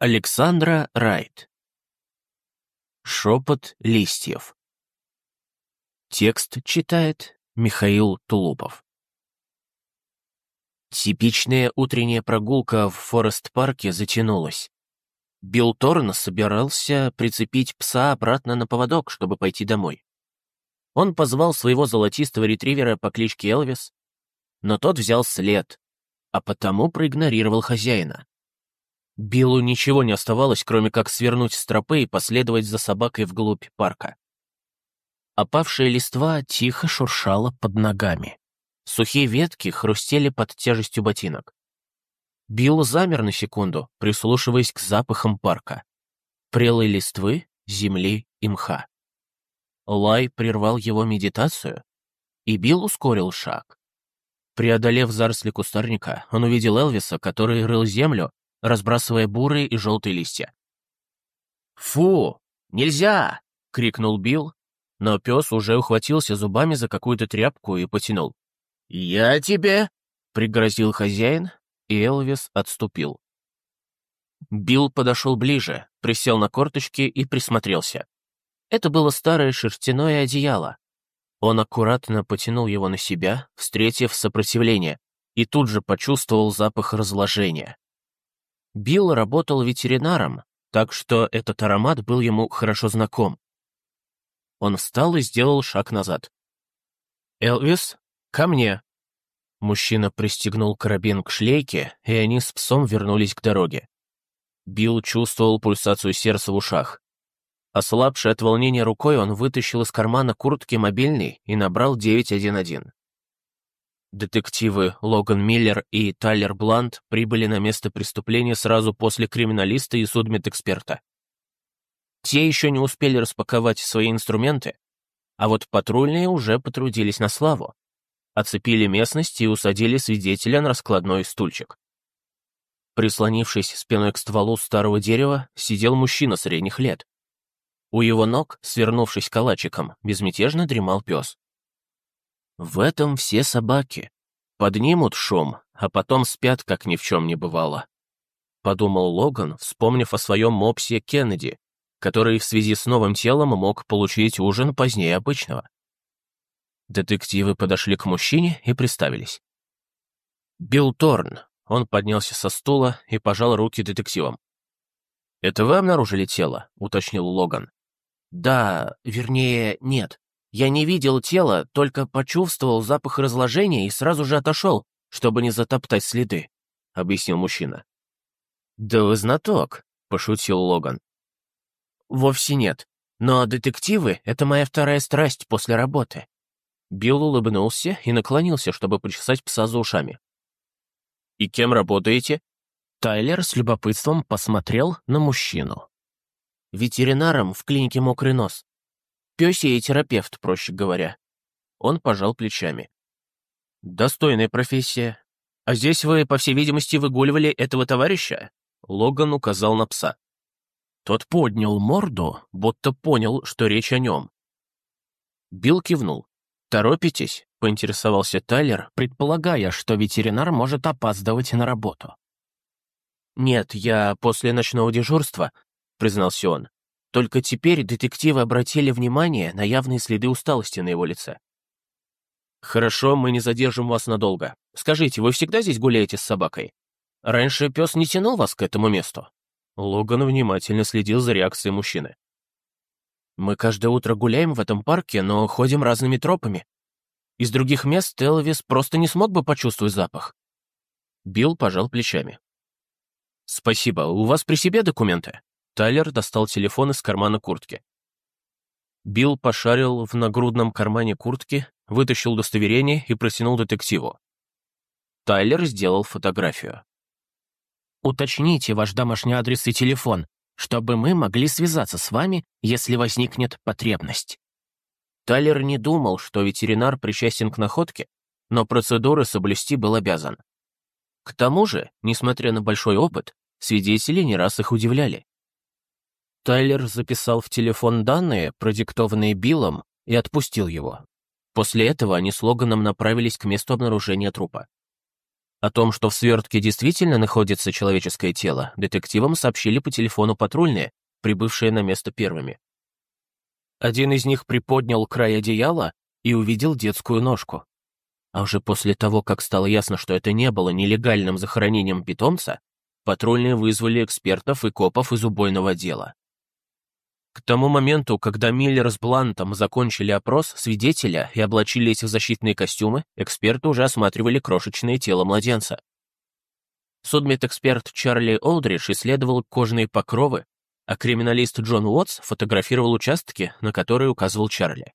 Александра Райт. Шепот листьев. Текст читает Михаил Тулупов. Типичная утренняя прогулка в Форест-парке затянулась. Билл Торн собирался прицепить пса обратно на поводок, чтобы пойти домой. Он позвал своего золотистого ретривера по кличке Элвис, но тот взял след, а потому проигнорировал хозяина. Биллу ничего не оставалось, кроме как свернуть с тропы и последовать за собакой вглубь парка. Опавшая листва тихо шуршала под ногами. Сухие ветки хрустели под тяжестью ботинок. Билл замер на секунду, прислушиваясь к запахам парка. Прелой листвы, земли и мха. Лай прервал его медитацию, и Билл ускорил шаг. Преодолев заросли кустарника, он увидел Элвиса, который рыл землю, разбрасывая бурые и желтые листья. «Фу! Нельзя!» — крикнул Билл, но пес уже ухватился зубами за какую-то тряпку и потянул. «Я тебе!» — пригрозил хозяин, и Элвис отступил. Билл подошел ближе, присел на корточки и присмотрелся. Это было старое шерстяное одеяло. Он аккуратно потянул его на себя, встретив сопротивление, и тут же почувствовал запах разложения. Билл работал ветеринаром, так что этот аромат был ему хорошо знаком. Он встал и сделал шаг назад. «Элвис, ко мне!» Мужчина пристегнул карабин к шлейке, и они с псом вернулись к дороге. Билл чувствовал пульсацию сердца в ушах. Ослабший от волнения рукой, он вытащил из кармана куртки мобильный и набрал 911. Детективы Логан Миллер и Тайлер Блант прибыли на место преступления сразу после криминалиста и судмедэксперта. Те еще не успели распаковать свои инструменты, а вот патрульные уже потрудились на славу. Оцепили местность и усадили свидетеля на раскладной стульчик. Прислонившись спиной к стволу старого дерева, сидел мужчина средних лет. У его ног, свернувшись калачиком, безмятежно дремал пес. В этом все собаки. Поднимут шум, а потом спят, как ни в чем не бывало. Подумал Логан, вспомнив о своем мопсе Кеннеди, который в связи с новым телом мог получить ужин позднее обычного. Детективы подошли к мужчине и представились. «Билл Торн». Он поднялся со стула и пожал руки детективам. «Это вы обнаружили тело?» — уточнил Логан. «Да, вернее, нет. Я не видел тела, только почувствовал запах разложения и сразу же отошел, чтобы не затоптать следы», — объяснил мужчина. «Да вы знаток», — пошутил Логан. «Вовсе нет. Но детективы — это моя вторая страсть после работы». Билл улыбнулся и наклонился, чтобы почесать пса за ушами. «И кем работаете?» Тайлер с любопытством посмотрел на мужчину. «Ветеринаром в клинике «Мокрый нос». Пёсий терапевт, проще говоря. Он пожал плечами. Достойная профессия. А здесь вы, по всей видимости, выгуливали этого товарища? Логан указал на пса. Тот поднял морду, будто понял, что речь о нем. Билл кивнул. «Торопитесь?» — поинтересовался Тайлер, предполагая, что ветеринар может опаздывать на работу. «Нет, я после ночного дежурства», — признался он. Только теперь детективы обратили внимание на явные следы усталости на его лице. «Хорошо, мы не задержим вас надолго. Скажите, вы всегда здесь гуляете с собакой? Раньше пес не тянул вас к этому месту?» Логан внимательно следил за реакцией мужчины. «Мы каждое утро гуляем в этом парке, но ходим разными тропами. Из других мест Элвис просто не смог бы почувствовать запах». Билл пожал плечами. «Спасибо. У вас при себе документы?» Тайлер достал телефон из кармана куртки. Билл пошарил в нагрудном кармане куртки, вытащил удостоверение и протянул детективу. Тайлер сделал фотографию. «Уточните ваш домашний адрес и телефон, чтобы мы могли связаться с вами, если возникнет потребность». Тайлер не думал, что ветеринар причастен к находке, но процедуры соблюсти был обязан. К тому же, несмотря на большой опыт, свидетели не раз их удивляли. Тайлер записал в телефон данные, продиктованные Биллом, и отпустил его. После этого они с Логаном направились к месту обнаружения трупа. О том, что в свертке действительно находится человеческое тело, детективам сообщили по телефону патрульные, прибывшие на место первыми. Один из них приподнял край одеяла и увидел детскую ножку. А уже после того, как стало ясно, что это не было нелегальным захоронением питомца, патрульные вызвали экспертов и копов из убойного дела. Тому моменту, когда Миллер с Блантом закончили опрос свидетеля и облачили эти в защитные костюмы, эксперты уже осматривали крошечное тело младенца. Судмедэксперт Чарли Олдридж исследовал кожные покровы, а криминалист Джон Уотс фотографировал участки, на которые указывал Чарли.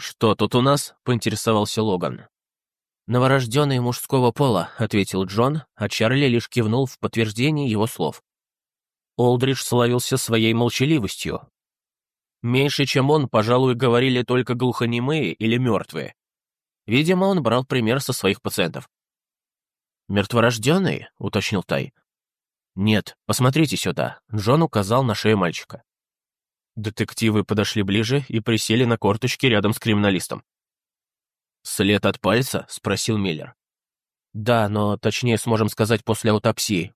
«Что тут у нас?» — поинтересовался Логан. «Новорожденный мужского пола», — ответил Джон, а Чарли лишь кивнул в подтверждение его слов. Олдридж славился своей молчаливостью. Меньше, чем он, пожалуй, говорили только глухонемые или мертвые. Видимо, он брал пример со своих пациентов. «Мертворожденный?» — уточнил Тай. «Нет, посмотрите сюда», — Джон указал на шею мальчика. Детективы подошли ближе и присели на корточки рядом с криминалистом. «След от пальца?» — спросил Миллер. «Да, но точнее сможем сказать после аутопсии.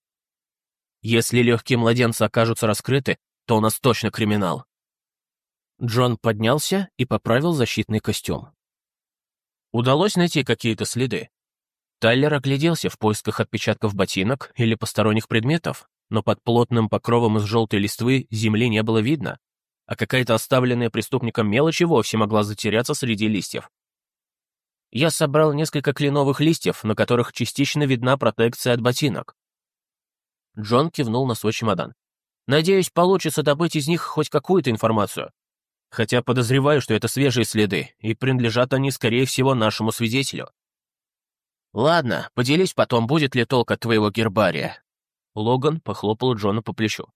Если легкие младенца окажутся раскрыты, то у нас точно криминал». Джон поднялся и поправил защитный костюм. Удалось найти какие-то следы. Тайлер огляделся в поисках отпечатков ботинок или посторонних предметов, но под плотным покровом из желтой листвы земли не было видно, а какая-то оставленная преступником мелочь и вовсе могла затеряться среди листьев. Я собрал несколько кленовых листьев, на которых частично видна протекция от ботинок. Джон кивнул на свой чемодан. «Надеюсь, получится добыть из них хоть какую-то информацию. Хотя подозреваю, что это свежие следы, и принадлежат они, скорее всего, нашему свидетелю». «Ладно, поделись потом, будет ли толк от твоего гербария». Логан похлопал Джона по плечу.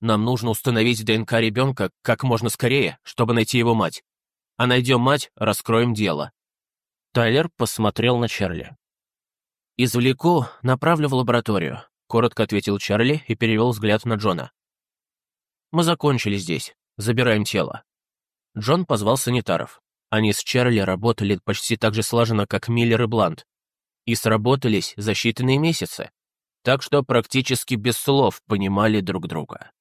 «Нам нужно установить ДНК ребенка как можно скорее, чтобы найти его мать. А найдем мать, раскроем дело». Тайлер посмотрел на Чарли. «Извлеку, направлю в лабораторию коротко ответил Чарли и перевел взгляд на Джона. «Мы закончили здесь. Забираем тело». Джон позвал санитаров. Они с Чарли работали почти так же слаженно, как Миллер и Блант. И сработались за считанные месяцы. Так что практически без слов понимали друг друга.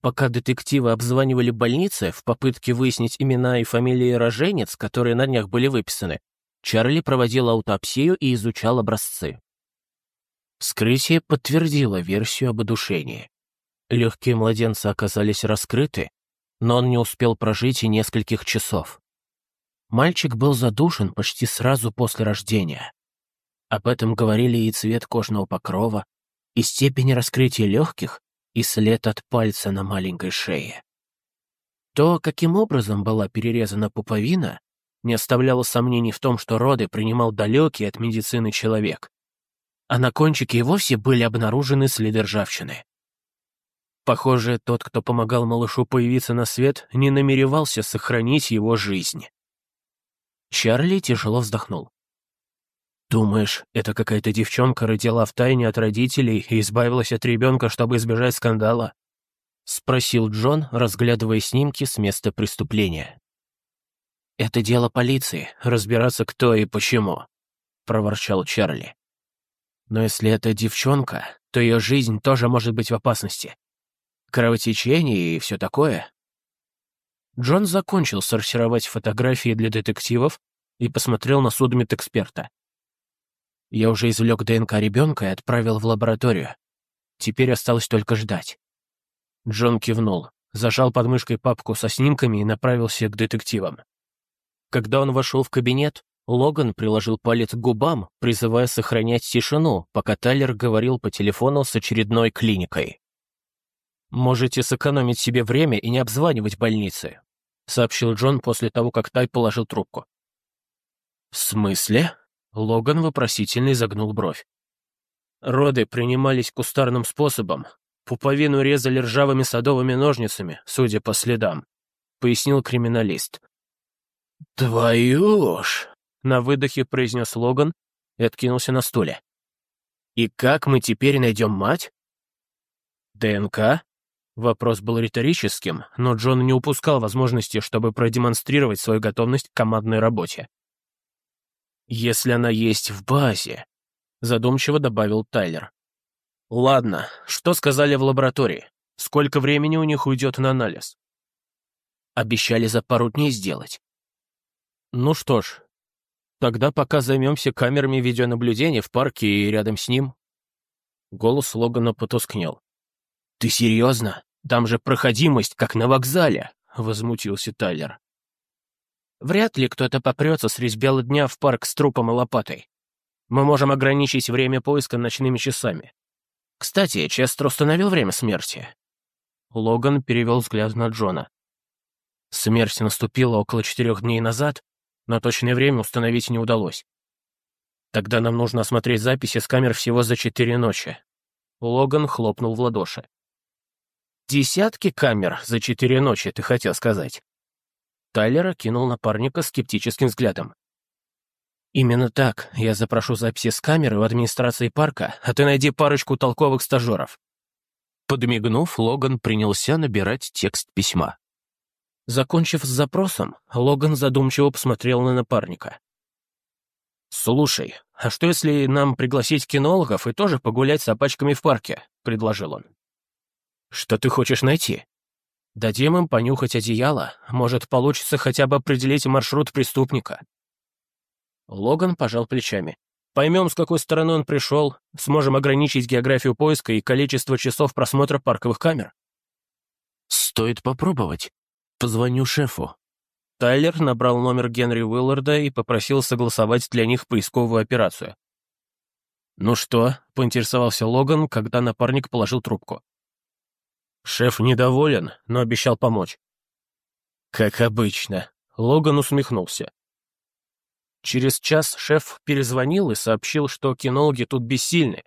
Пока детективы обзванивали больницы в попытке выяснить имена и фамилии роженец, которые на днях были выписаны, Чарли проводил аутопсию и изучал образцы. Вскрытие подтвердило версию об удушении. Легкие младенца оказались раскрыты, но он не успел прожить и нескольких часов. Мальчик был задушен почти сразу после рождения. Об этом говорили и цвет кожного покрова, и степень раскрытия легких, и след от пальца на маленькой шее. То, каким образом была перерезана пуповина, не оставляло сомнений в том, что роды принимал далекий от медицины человек, а на кончике и вовсе были обнаружены следы ржавчины. Похоже, тот, кто помогал малышу появиться на свет, не намеревался сохранить его жизнь. Чарли тяжело вздохнул. «Думаешь, это какая-то девчонка родила в тайне от родителей и избавилась от ребенка, чтобы избежать скандала?» — спросил Джон, разглядывая снимки с места преступления. «Это дело полиции, разбираться кто и почему», — проворчал Чарли. Но если это девчонка, то ее жизнь тоже может быть в опасности. Кровотечение и все такое. Джон закончил сортировать фотографии для детективов и посмотрел на судмедэксперта. Я уже извлек ДНК ребенка и отправил в лабораторию. Теперь осталось только ждать. Джон кивнул, зажал под мышкой папку со снимками и направился к детективам. Когда он вошел в кабинет, Логан приложил палец к губам, призывая сохранять тишину, пока Тайлер говорил по телефону с очередной клиникой. «Можете сэкономить себе время и не обзванивать больницы», сообщил Джон после того, как Тай положил трубку. «В смысле?» Логан вопросительно изогнул бровь. Роды принимались кустарным способом. Пуповину резали ржавыми садовыми ножницами, судя по следам, пояснил криминалист. «Твою ж!» На выдохе произнес Логан и откинулся на стуле. «И как мы теперь найдем мать?» «ДНК?» Вопрос был риторическим, но Джон не упускал возможности, чтобы продемонстрировать свою готовность к командной работе. «Если она есть в базе», — задумчиво добавил Тайлер. «Ладно, что сказали в лаборатории? Сколько времени у них уйдет на анализ?» «Обещали за пару дней сделать». «Ну что ж, тогда пока займемся камерами видеонаблюдения в парке и рядом с ним». Голос Логана потускнел. «Ты серьезно? Там же проходимость, как на вокзале!» — возмутился Тайлер. «Вряд ли кто-то попрется средь бела дня в парк с трупом и лопатой. Мы можем ограничить время поиска ночными часами. Кстати, Честер установил время смерти». Логан перевел взгляд на Джона. Смерть наступила около четырех дней назад, но точное время установить не удалось. Тогда нам нужно осмотреть записи с камер всего за четыре ночи. Логан хлопнул в ладоши. Десятки камер за четыре ночи, ты хотел сказать. Тайлер окинул напарника скептическим взглядом. «Именно так. Я запрошу записи с камеры в администрации парка, а ты найди парочку толковых стажеров». Подмигнув, Логан принялся набирать текст письма. Закончив с запросом, Логан задумчиво посмотрел на напарника. «Слушай, а что если нам пригласить кинологов и тоже погулять с собачками в парке?» — предложил он. «Что ты хочешь найти?» «Дадим им понюхать одеяло. Может, получится хотя бы определить маршрут преступника». Логан пожал плечами. «Поймем, с какой стороны он пришел, сможем ограничить географию поиска и количество часов просмотра парковых камер». «Стоит попробовать. Позвоню шефу». Тайлер набрал номер Генри Уилларда и попросил согласовать для них поисковую операцию. «Ну что?» — поинтересовался Логан, когда напарник положил трубку. Шеф недоволен, но обещал помочь. Как обычно. Логан усмехнулся. Через час шеф перезвонил и сообщил, что кинологи тут бессильны,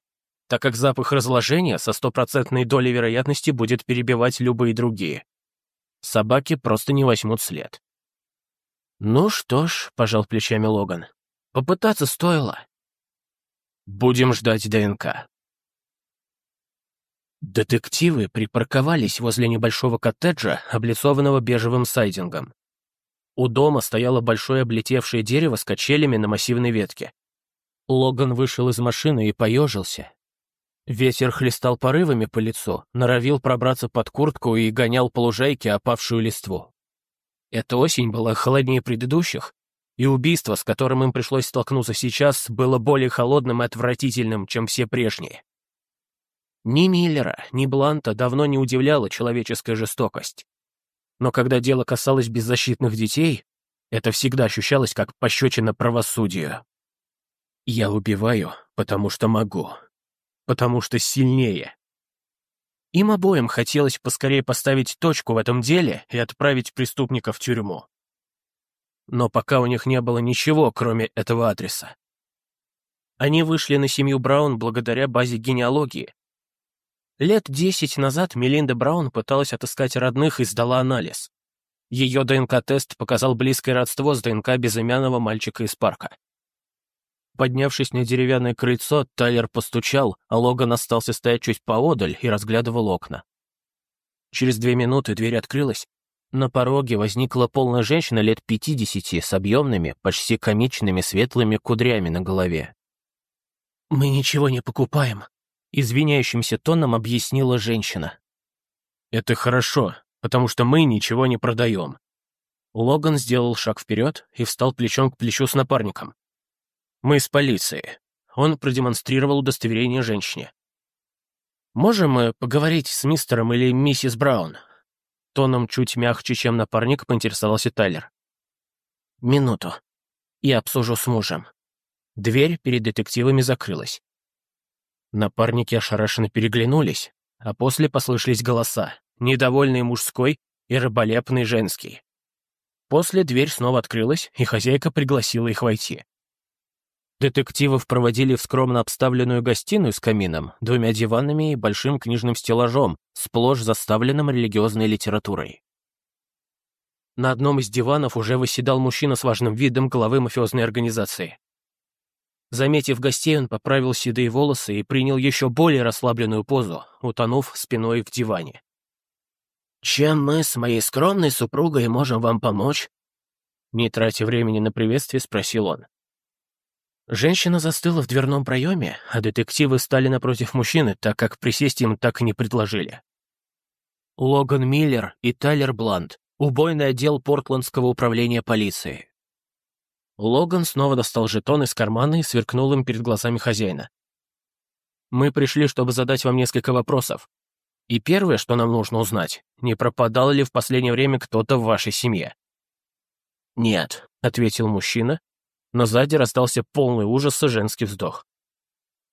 так как запах разложения со стопроцентной долей вероятности будет перебивать любые другие. Собаки просто не возьмут след. «Ну что ж», — пожал плечами Логан, — «попытаться стоило». «Будем ждать ДНК». Детективы припарковались возле небольшого коттеджа, облицованного бежевым сайдингом. У дома стояло большое облетевшее дерево с качелями на массивной ветке. Логан вышел из машины и поежился. Ветер хлестал порывами по лицу, норовил пробраться под куртку и гонял по лужайке опавшую листву. Эта осень была холоднее предыдущих, и убийство, с которым им пришлось столкнуться сейчас, было более холодным и отвратительным, чем все прежние. Ни Миллера, ни Бланта давно не удивляла человеческая жестокость. Но когда дело касалось беззащитных детей, это всегда ощущалось как пощечина правосудию. Я убиваю, потому что могу. Потому что сильнее. Им обоим хотелось поскорее поставить точку в этом деле и отправить преступника в тюрьму. Но пока у них не было ничего, кроме этого адреса. Они вышли на семью Браун благодаря базе генеалогии, Лет десять назад Мелинда Браун пыталась отыскать родных и сдала анализ. Ее ДНК-тест показал близкое родство с ДНК безымянного мальчика из парка. Поднявшись на деревянное крыльцо, Тайлер постучал, а Логан остался стоять чуть поодаль и разглядывал окна. Через две минуты дверь открылась. На пороге возникла полная женщина лет пятидесяти с объемными, почти комичными светлыми кудрями на голове. «Мы ничего не покупаем», Извиняющимся тоном объяснила женщина. «Это хорошо, потому что мы ничего не продаем». Логан сделал шаг вперед и встал плечом к плечу с напарником. «Мы из полиции». Он продемонстрировал удостоверение женщине. «Можем мы поговорить с мистером или миссис Браун?» Тоном чуть мягче, чем напарник, поинтересовался Тайлер. «Минуту. Я обсужу с мужем». Дверь перед детективами закрылась. Напарники ошарашенно переглянулись, а после послышались голоса, недовольный мужской и раболепный женский. После дверь снова открылась, и хозяйка пригласила их войти. Детективов проводили в скромно обставленную гостиную с камином, двумя диванами и большим книжным стеллажом, сплошь заставленным религиозной литературой. На одном из диванов уже восседал мужчина с важным видом главы мафиозной организации. Заметив гостей, он поправил седые волосы и принял еще более расслабленную позу, утонув спиной в диване. «Чем мы с моей скромной супругой можем вам помочь?» Не тратя времени на приветствие, спросил он. Женщина застыла в дверном проеме, а детективы стали напротив мужчины, так как присесть им так и не предложили. Логан Миллер и Тайлер Блант, убойный отдел Портландского управления полиции. Логан снова достал жетон из кармана и сверкнул им перед глазами хозяина. «Мы пришли, чтобы задать вам несколько вопросов. И первое, что нам нужно узнать, не пропадал ли в последнее время кто-то в вашей семье?» «Нет», — ответил мужчина, но сзади раздался полный ужаса женский вздох.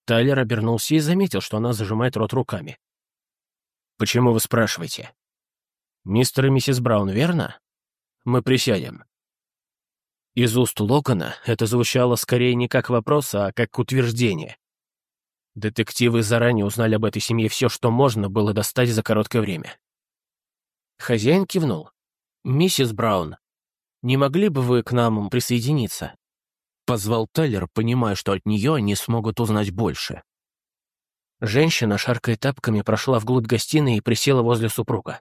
Тайлер обернулся и заметил, что она зажимает рот руками. «Почему вы спрашиваете?» «Мистер и миссис Браун, верно? Мы присядем». Из уст Логана это звучало скорее не как вопрос, а как утверждение. Детективы заранее узнали об этой семье все, что можно было достать за короткое время. Хозяин кивнул. «Миссис Браун, не могли бы вы к нам присоединиться?» Позвал Тайлер, понимая, что от нее они смогут узнать больше. Женщина, шаркая тапками, прошла вглубь гостиной и присела возле супруга.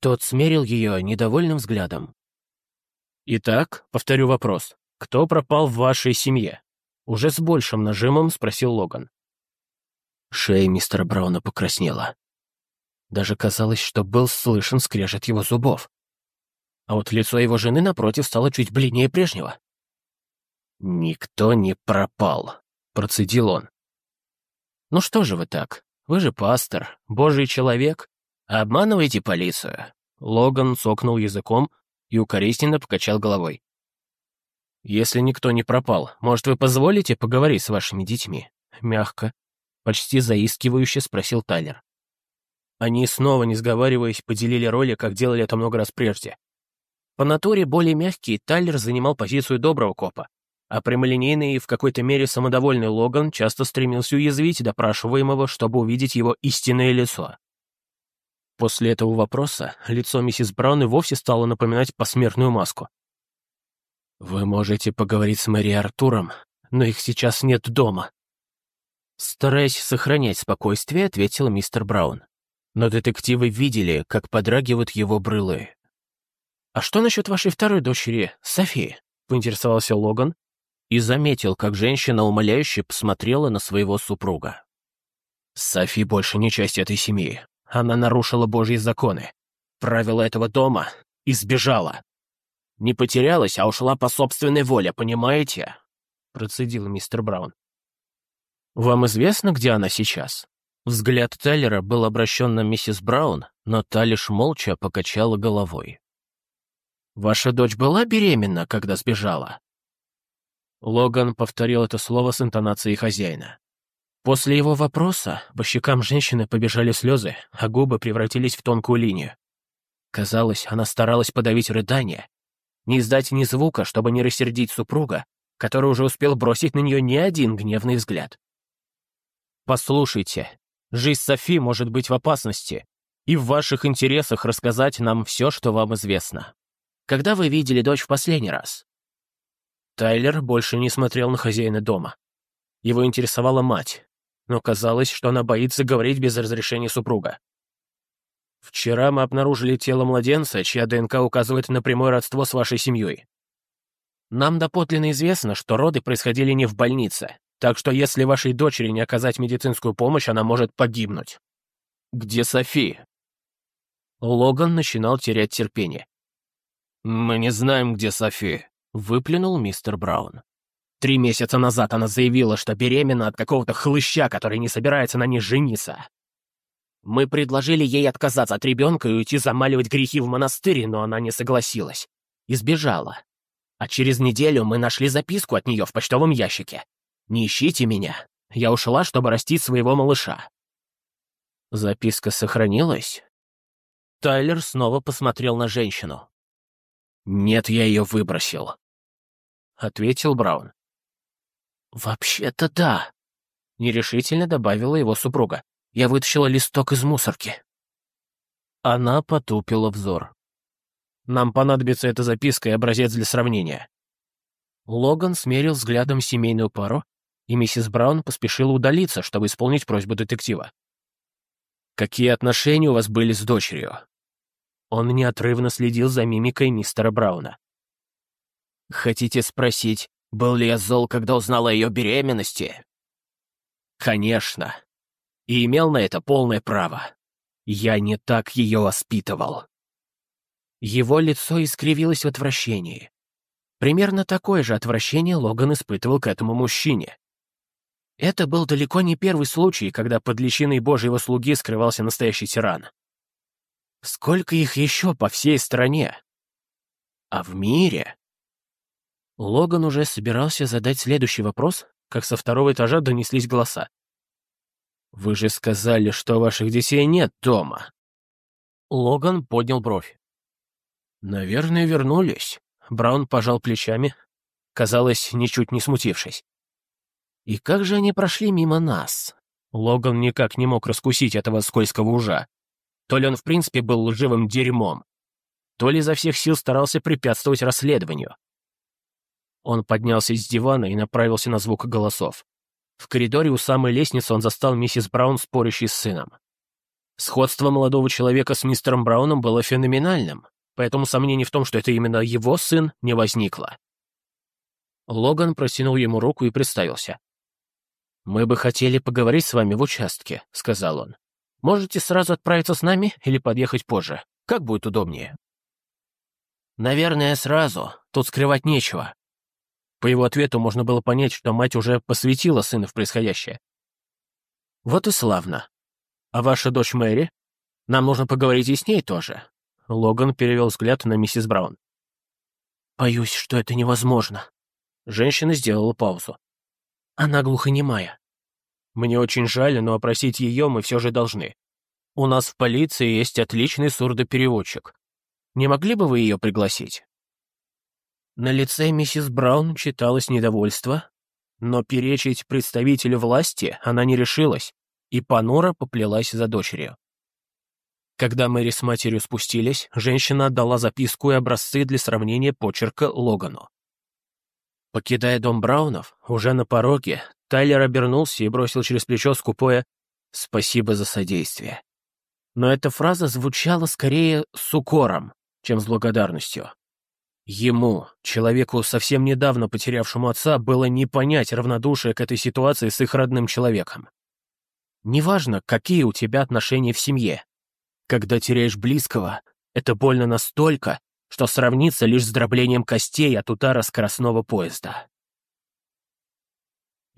Тот смерил ее недовольным взглядом. «Итак, повторю вопрос. Кто пропал в вашей семье?» Уже с большим нажимом спросил Логан. Шея мистера Брауна покраснела. Даже казалось, что был слышен скрежет его зубов. А вот лицо его жены, напротив, стало чуть бледнее прежнего. «Никто не пропал», — процедил он. «Ну что же вы так? Вы же пастор, божий человек. Обманываете полицию?» Логан сокнул языком и укоризненно покачал головой. «Если никто не пропал, может, вы позволите поговорить с вашими детьми?» Мягко, почти заискивающе спросил Тайлер. Они, снова не сговариваясь, поделили роли, как делали это много раз прежде. По натуре более мягкий, Тайлер занимал позицию доброго копа, а прямолинейный и в какой-то мере самодовольный Логан часто стремился уязвить допрашиваемого, чтобы увидеть его истинное лицо. После этого вопроса лицо миссис Браун и вовсе стало напоминать посмертную маску. «Вы можете поговорить с Мэри Артуром, но их сейчас нет дома». Стараясь сохранять спокойствие, ответил мистер Браун. Но детективы видели, как подрагивают его брылы. «А что насчет вашей второй дочери, Софии?» — поинтересовался Логан, и заметил, как женщина умоляюще посмотрела на своего супруга. «Софи больше не часть этой семьи. Она нарушила Божьи законы, правила этого дома и сбежала. Не потерялась, а ушла по собственной воле, понимаете?» Процедил мистер Браун. «Вам известно, где она сейчас?» Взгляд Тайлера был обращен на миссис Браун, но та лишь молча покачала головой. «Ваша дочь была беременна, когда сбежала?» Логан повторил это слово с интонацией хозяина. После его вопроса по щекам женщины побежали слезы, а губы превратились в тонкую линию. Казалось, она старалась подавить рыдание, не издать ни звука, чтобы не рассердить супруга, который уже успел бросить на нее не один гневный взгляд. «Послушайте, жизнь Софи может быть в опасности, и в ваших интересах рассказать нам все, что вам известно. Когда вы видели дочь в последний раз?» Тайлер больше не смотрел на хозяина дома. Его интересовала мать, но казалось, что она боится говорить без разрешения супруга. «Вчера мы обнаружили тело младенца, чья ДНК указывает на прямое родство с вашей семьей. Нам доподлинно известно, что роды происходили не в больнице, так что если вашей дочери не оказать медицинскую помощь, она может погибнуть. Где Софи?» Логан начинал терять терпение. «Мы не знаем, где Софи», — выплюнул мистер Браун. Три месяца назад она заявила, что беременна от какого-то хлыща, который не собирается на ней жениться. Мы предложили ей отказаться от ребенка и уйти замаливать грехи в монастыре, но она не согласилась. И сбежала. А через неделю мы нашли записку от нее в почтовом ящике. «Не ищите меня. Я ушла, чтобы растить своего малыша». Записка сохранилась? Тайлер снова посмотрел на женщину. «Нет, я ее выбросил», — ответил Браун. «Вообще-то да», — нерешительно добавила его супруга. «Я вытащила листок из мусорки». Она потупила взор. «Нам понадобится эта записка и образец для сравнения». Логан смерил взглядом семейную пару, и миссис Браун поспешила удалиться, чтобы исполнить просьбу детектива. «Какие отношения у вас были с дочерью?» Он неотрывно следил за мимикой мистера Брауна. «Хотите спросить, Был ли я зол, когда узнал о ее беременности? Конечно. И имел на это полное право. Я не так ее воспитывал. Его лицо искривилось в отвращении. Примерно такое же отвращение Логан испытывал к этому мужчине. Это был далеко не первый случай, когда под личиной Божьего слуги скрывался настоящий тиран. Сколько их еще по всей стране? А в мире? Логан уже собирался задать следующий вопрос, как со второго этажа донеслись голоса. «Вы же сказали, что ваших детей нет дома». Логан поднял бровь. «Наверное, вернулись». Браун пожал плечами, казалось, ничуть не смутившись. «И как же они прошли мимо нас?» Логан никак не мог раскусить этого скользкого ужа. То ли он в принципе был лживым дерьмом, то ли изо всех сил старался препятствовать расследованию. Он поднялся с дивана и направился на звук голосов. В коридоре у самой лестницы он застал миссис Браун, спорящей с сыном. Сходство молодого человека с мистером Брауном было феноменальным поэтому сомнений в том, что это именно его сын, не возникло. Логан протянул ему руку и представился. «Мы бы хотели поговорить с вами в участке», — сказал он. «Можете сразу отправиться с нами или подъехать позже? Как будет удобнее?» «Наверное, сразу. Тут скрывать нечего». По его ответу можно было понять, что мать уже посвятила сына в происходящее. «Вот и славно. А ваша дочь Мэри? Нам нужно поговорить и с ней тоже. Логан перевел взгляд на миссис Браун. «Боюсь, что это невозможно». Женщина сделала паузу. «Она глухонемая». «Мне очень жаль, но опросить ее мы все же должны. У нас в полиции есть отличный сурдопереводчик. Не могли бы вы ее пригласить?» На лице миссис Браун читалось недовольство, но перечить представителю власти она не решилась, и понуро поплелась за дочерью. Когда Мэри с матерью спустились, женщина отдала записку и образцы для сравнения почерка Логану. Покидая дом Браунов, уже на пороге, Тайлер обернулся и бросил через плечо скупое «Спасибо за содействие». Но эта фраза звучала скорее с укором, чем с благодарностью. Ему, человеку, совсем недавно потерявшему отца, было не понять равнодушие к этой ситуации с их родным человеком. Неважно, какие у тебя отношения в семье, когда теряешь близкого, это больно настолько, что сравнится лишь с дроблением костей от удара скоростного поезда.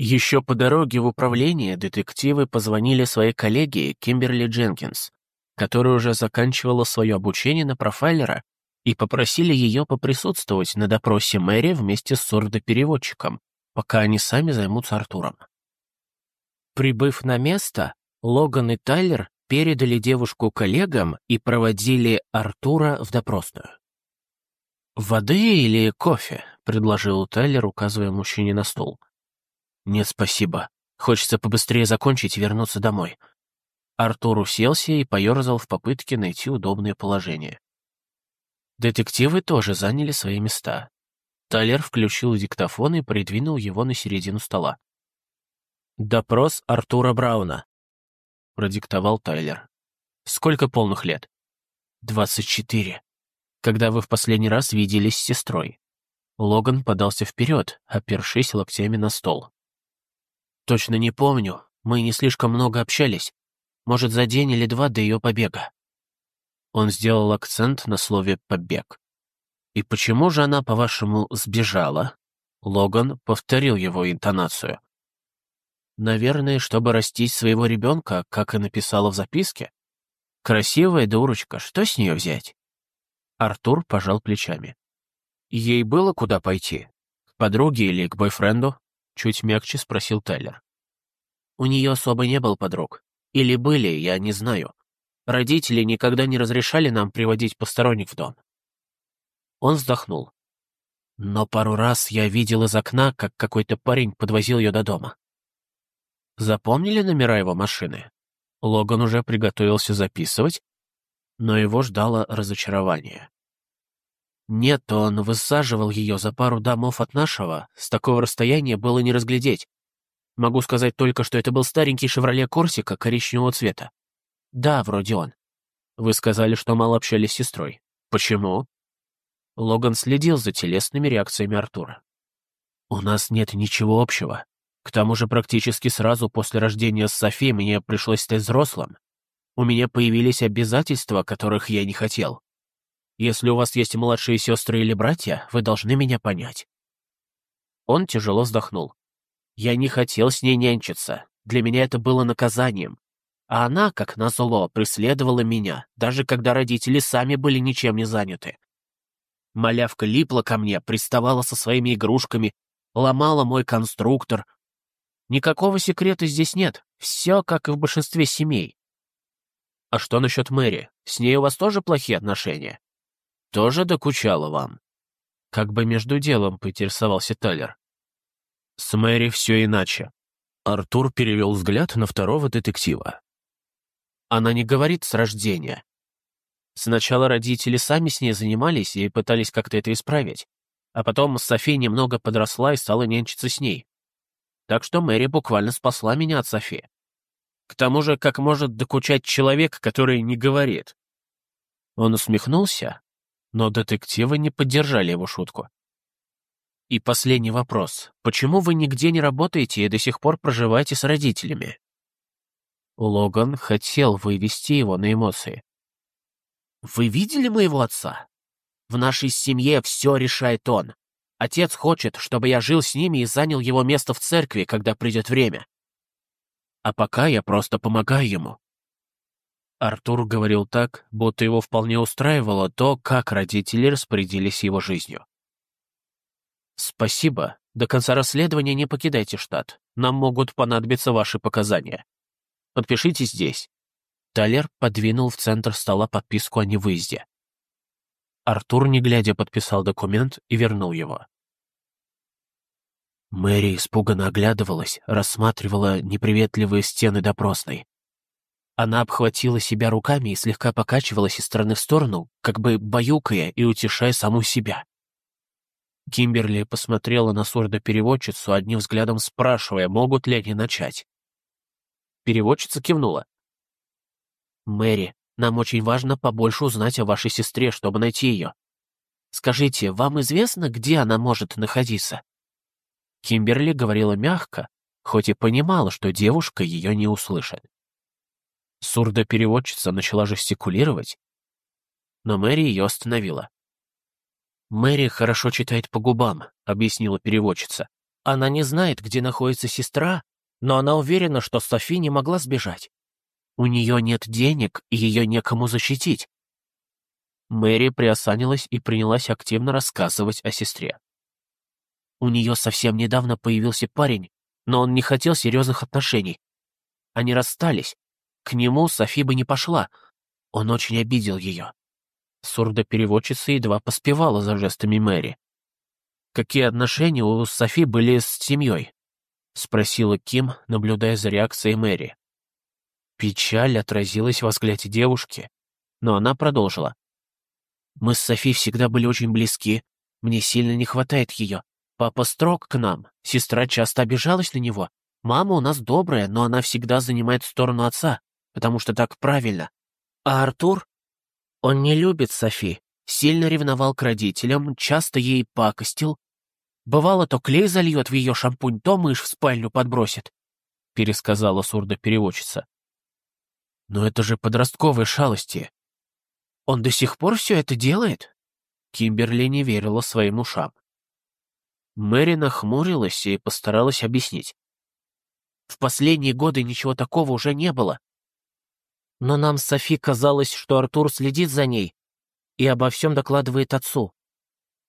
Еще по дороге в управление детективы позвонили своей коллеге Кимберли Дженкинс, которая уже заканчивала свое обучение на профайлера, и попросили ее поприсутствовать на допросе Мэри вместе с сурдопереводчиком, пока они сами займутся Артуром. Прибыв на место, Логан и Тайлер передали девушку коллегам и проводили Артура в допросную. «Воды или кофе?» — предложил Тайлер, указывая мужчине на стол. «Нет, спасибо. Хочется побыстрее закончить и вернуться домой». Артур уселся и поерзал в попытке найти удобное положение. Детективы тоже заняли свои места. Тайлер включил диктофон и придвинул его на середину стола. «Допрос Артура Брауна», — продиктовал Тайлер. «Сколько полных лет?» «Двадцать четыре. Когда вы в последний раз виделись с сестрой?» Логан подался вперед, опершись локтями на стол. «Точно не помню. Мы не слишком много общались. Может, за день или два до ее побега». Он сделал акцент на слове «побег». «И почему же она, по-вашему, сбежала?» Логан повторил его интонацию. Наверное, чтобы растить своего ребенка, как и написала в записке. Красивая дурочка, что с нее взять? Артур пожал плечами. Ей было куда пойти? К подруге или к бойфренду? Чуть мягче спросил Тайлер. У нее особо не было подруг. Или были, я не знаю. Родители никогда не разрешали нам приводить посторонних в дом. Он вздохнул. Но пару раз я видел из окна, как какой-то парень подвозил ее до дома. Запомнили номера его машины? Логан уже приготовился записывать, но его ждало разочарование. Нет, он высаживал ее за пару домов от нашего, с такого расстояния было не разглядеть. Могу сказать только, что это был старенький «Шевроле Корсика» коричневого цвета. Да, вроде он. Вы сказали, что мало общались с сестрой. Почему? Логан следил за телесными реакциями Артура. У нас нет ничего общего. К тому же практически сразу после рождения Софи мне пришлось стать взрослым. У меня появились обязательства, которых я не хотел. Если у вас есть младшие сестры или братья, вы должны меня понять». Он тяжело вздохнул. «Я не хотел с ней нянчиться. Для меня это было наказанием. А она, как назло, преследовала меня, даже когда родители сами были ничем не заняты. Малявка липла ко мне, приставала со своими игрушками, ломала мой конструктор. Никакого секрета здесь нет, все как и в большинстве семей. А что насчет Мэри? С ней у вас тоже плохие отношения? Тоже докучала вам? Как бы между делом поинтересовался Талер. С Мэри все иначе. Артур перевел взгляд на второго детектива. Она не говорит с рождения. Сначала родители сами с ней занимались и пытались как-то это исправить, а потом Софи немного подросла и стала нянчиться с ней. Так что Мэри буквально спасла меня от Софи. К тому же, как может докучать человек, который не говорит? Он усмехнулся, но детективы не поддержали его шутку. И последний вопрос. Почему вы нигде не работаете и до сих пор проживаете с родителями? Логан хотел вывести его на эмоции. «Вы видели моего отца? В нашей семье все решает он. Отец хочет, чтобы я жил с ними и занял его место в церкви, когда придет время. А пока я просто помогаю ему». Артур говорил так, будто его вполне устраивало то, как родители распорядились его жизнью. «Спасибо. До конца расследования не покидайте штат. Нам могут понадобиться ваши показания. Подпишите здесь». Талер подвинул в центр стола подписку о невыезде. Артур, не глядя, подписал документ и вернул его. Мэри испуганно оглядывалась, рассматривала неприветливые стены допросной. Она обхватила себя руками и слегка покачивалась из стороны в сторону, как бы баюкая и утешая саму себя. Кимберли посмотрела на сурдопереводчицу, одним взглядом спрашивая, могут ли они начать. Переводчица кивнула. «Мэри, нам очень важно побольше узнать о вашей сестре, чтобы найти ее. Скажите, вам известно, где она может находиться?» Кимберли говорила мягко, хоть и понимала, что девушка ее не услышит. Сурдопереводчица начала жестикулировать, но Мэри ее остановила. «Мэри хорошо читает по губам», — объяснила переводчица. «Она не знает, где находится сестра, но она уверена, что Софи не могла сбежать. У нее нет денег, и ее некому защитить. Мэри приосанилась и принялась активно рассказывать о сестре. У нее совсем недавно появился парень, но он не хотел серьезных отношений. Они расстались. К нему Софи бы не пошла. Он очень обидел ее. Сурдопереводчица едва поспевала за жестами Мэри. Какие отношения у Софи были с семьей? — спросила Ким, наблюдая за реакцией Мэри. Печаль отразилась во взгляде девушки, но она продолжила. «Мы с Софи всегда были очень близки. Мне сильно не хватает ее. Папа строг к нам, сестра часто обижалась на него. Мама у нас добрая, но она всегда занимает сторону отца, потому что так правильно. А Артур? Он не любит Софи, сильно ревновал к родителям, часто ей пакостил, Бывало, то клей зальет в ее шампунь, то мышь в спальню подбросит», — пересказала сурдопереводчица. «Но это же подростковые шалости. Он до сих пор все это делает?» Кимберли не верила своим ушам. Мэри нахмурилась и постаралась объяснить. «В последние годы ничего такого уже не было. Но нам с Софи казалось, что Артур следит за ней и обо всем докладывает отцу.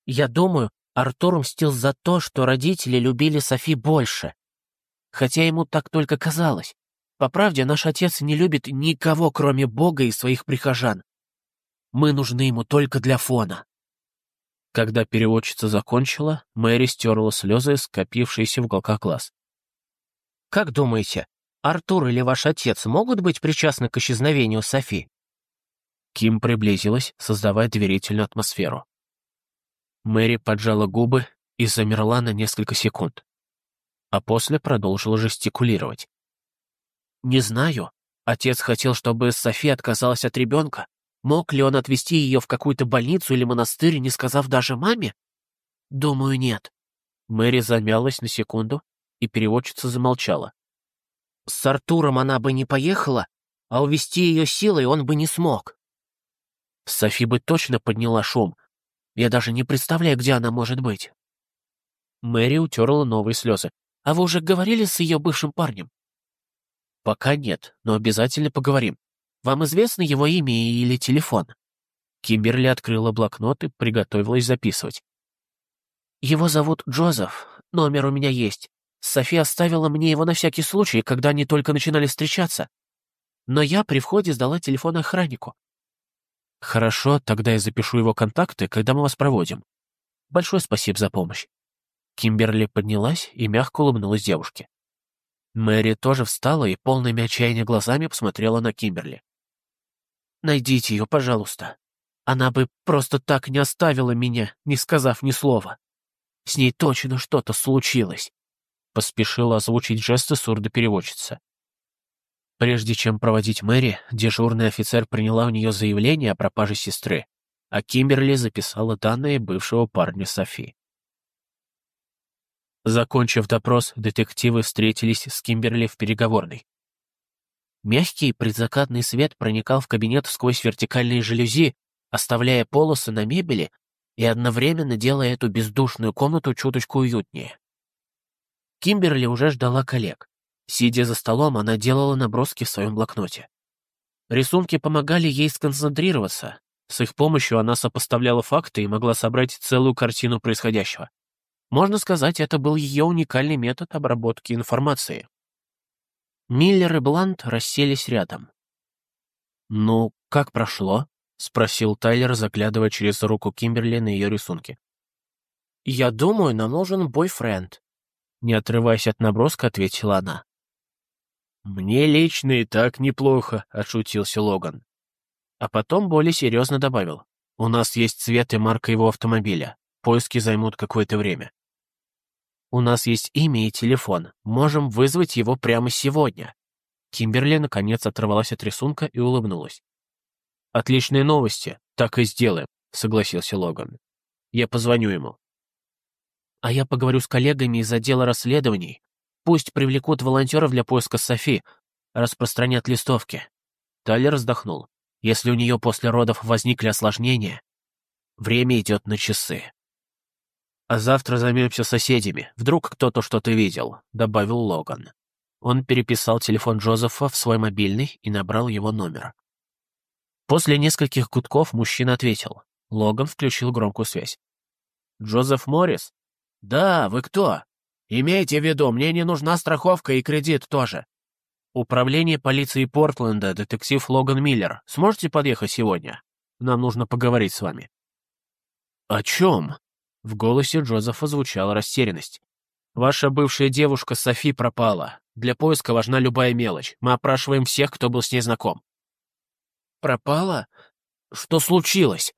Я думаю, Артур мстил за то, что родители любили Софи больше. Хотя ему так только казалось. По правде, наш отец не любит никого, кроме Бога и своих прихожан. Мы нужны ему только для фона. Когда переводчица закончила, Мэри стерла слезы, скопившиеся в уголках глаз. «Как думаете, Артур или ваш отец могут быть причастны к исчезновению Софи?» Ким приблизилась, создавая доверительную атмосферу. Мэри поджала губы и замерла на несколько секунд, а после продолжила жестикулировать. «Не знаю. Отец хотел, чтобы Софи отказалась от ребенка. Мог ли он отвезти ее в какую-то больницу или монастырь, не сказав даже маме? Думаю, нет. Мэри замялась на секунду, и переводчица замолчала. С Артуром она бы не поехала, а увести ее силой он бы не смог. Софи бы точно подняла шум. Я даже не представляю, где она может быть. Мэри утерла новые слезы. «А вы уже говорили с ее бывшим парнем?» «Пока нет, но обязательно поговорим. Вам известно его имя или телефон?» Кимберли открыла блокнот и приготовилась записывать. «Его зовут Джозеф. Номер у меня есть. Софи оставила мне его на всякий случай, когда они только начинали встречаться. Но я при входе сдала телефон охраннику. Хорошо, тогда я запишу его контакты, когда мы вас проводим. Большое спасибо за помощь. Кимберли поднялась и мягко улыбнулась девушке. Мэри тоже встала и полными отчаяния глазами посмотрела на Кимберли. «Найдите ее, пожалуйста. Она бы просто так не оставила меня, не сказав ни слова. С ней точно что-то случилось», — поспешила озвучить жесты сурдопереводчица. Прежде чем проводить Мэри, дежурный офицер приняла у нее заявление о пропаже сестры, а Кимберли записала данные бывшего парня Софи. Закончив допрос, детективы встретились с Кимберли в переговорной. Мягкий предзакатный свет проникал в кабинет сквозь вертикальные жалюзи, оставляя полосы на мебели и одновременно делая эту бездушную комнату чуточку уютнее. Кимберли уже ждала коллег. Сидя за столом, она делала наброски в своем блокноте. Рисунки помогали ей сконцентрироваться. С их помощью она сопоставляла факты и могла собрать целую картину происходящего. Можно сказать, это был ее уникальный метод обработки информации. Миллер и Блант расселись рядом. «Ну, как прошло?» — спросил Тайлер, заглядывая через руку Кимберли на ее рисунки. «Я думаю, нам нужен бойфренд», — не отрываясь от наброска, ответила она. «Мне лично и так неплохо», — отшутился Логан. А потом более серьезно добавил. «У нас есть цвет и марка его автомобиля. Поиски займут какое-то время. У нас есть имя и телефон. Можем вызвать его прямо сегодня». Кимберли наконец оторвалась от рисунка и улыбнулась. «Отличные новости. Так и сделаем», — согласился Логан. «Я позвоню ему». «А я поговорю с коллегами из отдела расследований. Пусть привлекут волонтеров для поиска Софи, распространят листовки». Тайлер вздохнул. «Если у нее после родов возникли осложнения, время идет на часы». «А завтра займемся соседями. Вдруг кто-то что-то видел», — добавил Логан. Он переписал телефон Джозефа в свой мобильный и набрал его номер. После нескольких гудков мужчина ответил. Логан включил громкую связь. «Джозеф Моррис?» «Да, вы кто? Имейте в виду, мне не нужна страховка и кредит тоже». «Управление полиции Портленда, детектив Логан Миллер. Сможете подъехать сегодня? Нам нужно поговорить с вами». «О чем?» В голосе Джозефа звучала растерянность. «Ваша бывшая девушка Софи пропала. Для поиска важна любая мелочь. Мы опрашиваем всех, кто был с ней знаком». «Пропала? Что случилось?»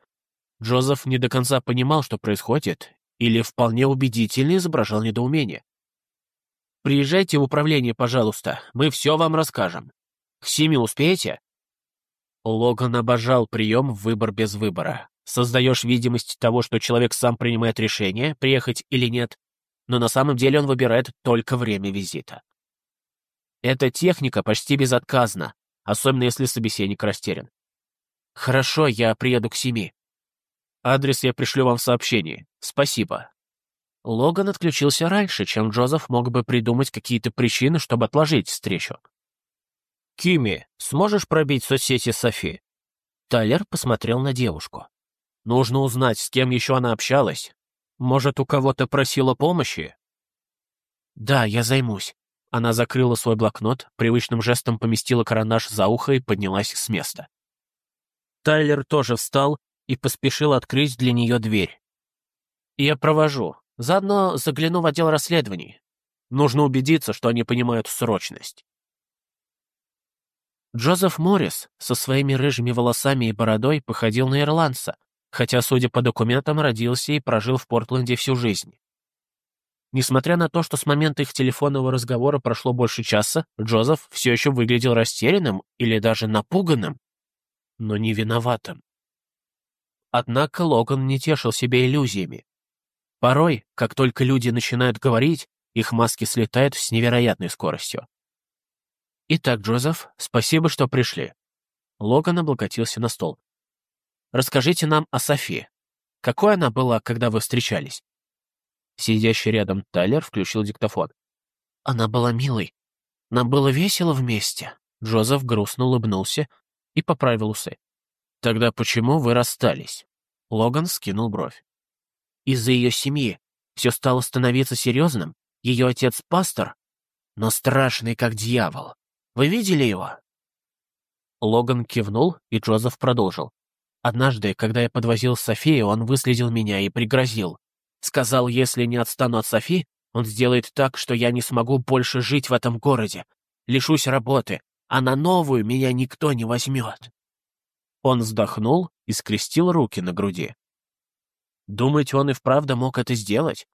Джозеф не до конца понимал, что происходит, или вполне убедительно изображал недоумение. «Приезжайте в управление, пожалуйста, мы все вам расскажем. К семи успеете?» Логан обожал прием «Выбор без выбора». Создаешь видимость того, что человек сам принимает решение, приехать или нет, но на самом деле он выбирает только время визита. Эта техника почти безотказна, особенно если собеседник растерян. «Хорошо, я приеду к семи. Адрес я пришлю вам в сообщении. Спасибо». Логан отключился раньше, чем Джозеф мог бы придумать какие-то причины, чтобы отложить встречу. «Кими, сможешь пробить соцсети Софи?» Тайлер посмотрел на девушку. Нужно узнать, с кем еще она общалась. Может, у кого-то просила помощи? Да, я займусь. Она закрыла свой блокнот, привычным жестом поместила карандаш за ухо и поднялась с места. Тайлер тоже встал и поспешил открыть для нее дверь. «Я провожу. Заодно загляну в отдел расследований. Нужно убедиться, что они понимают срочность». Джозеф Моррис со своими рыжими волосами и бородой походил на ирландца, хотя, судя по документам, родился и прожил в Портленде всю жизнь. Несмотря на то, что с момента их телефонного разговора прошло больше часа, Джозеф все еще выглядел растерянным или даже напуганным, но не виноватым. Однако Логан не тешил себя иллюзиями. Порой, как только люди начинают говорить, их маски слетают с невероятной скоростью. «Итак, Джозеф, спасибо, что пришли». Логан облокотился на стол. «Расскажите нам о Софии. Какой она была, когда вы встречались?» Сидящий рядом Тайлер включил диктофон. «Она была милой. Нам было весело вместе». Джозеф грустно улыбнулся и поправил усы. «Тогда почему вы расстались?» Логан скинул бровь. «Из-за ее семьи. Все стало становиться серьезным. Ее отец пастор, но страшный как дьявол. Вы видели его?» Логан кивнул, и Джозеф продолжил. «Однажды, когда я подвозил Софию, он выследил меня и пригрозил. Сказал, если не отстану от Софи, он сделает так, что я не смогу больше жить в этом городе. Лишусь работы, а на новую меня никто не возьмет». Он вздохнул и скрестил руки на груди. Думаете, он и вправду мог это сделать?